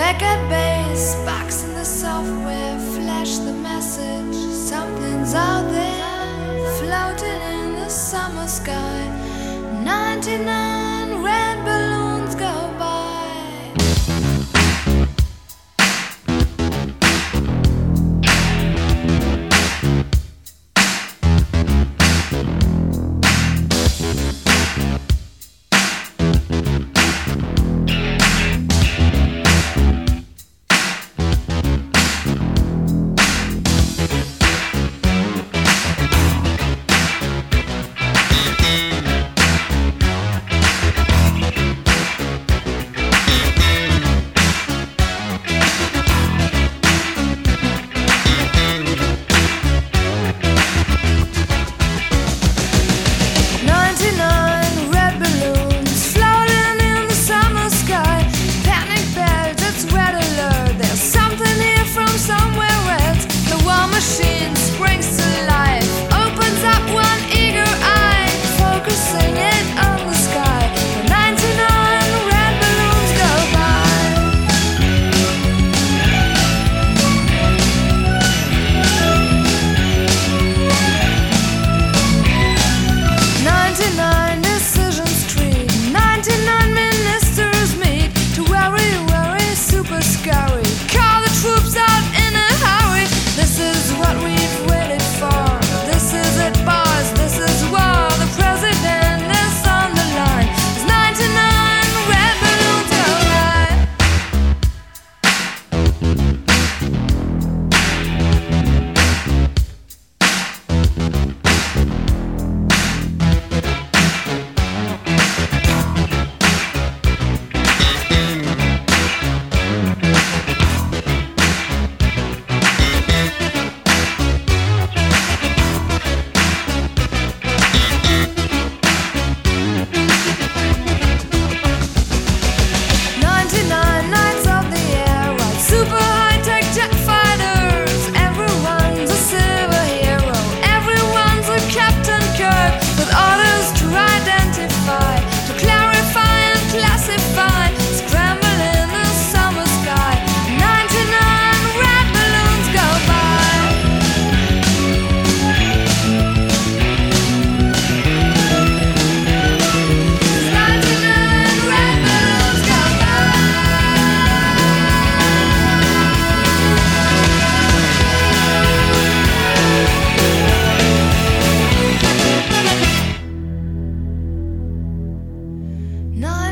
Back at base, bugs in the software flash the message. Something's out there, floating in the summer sky. 99.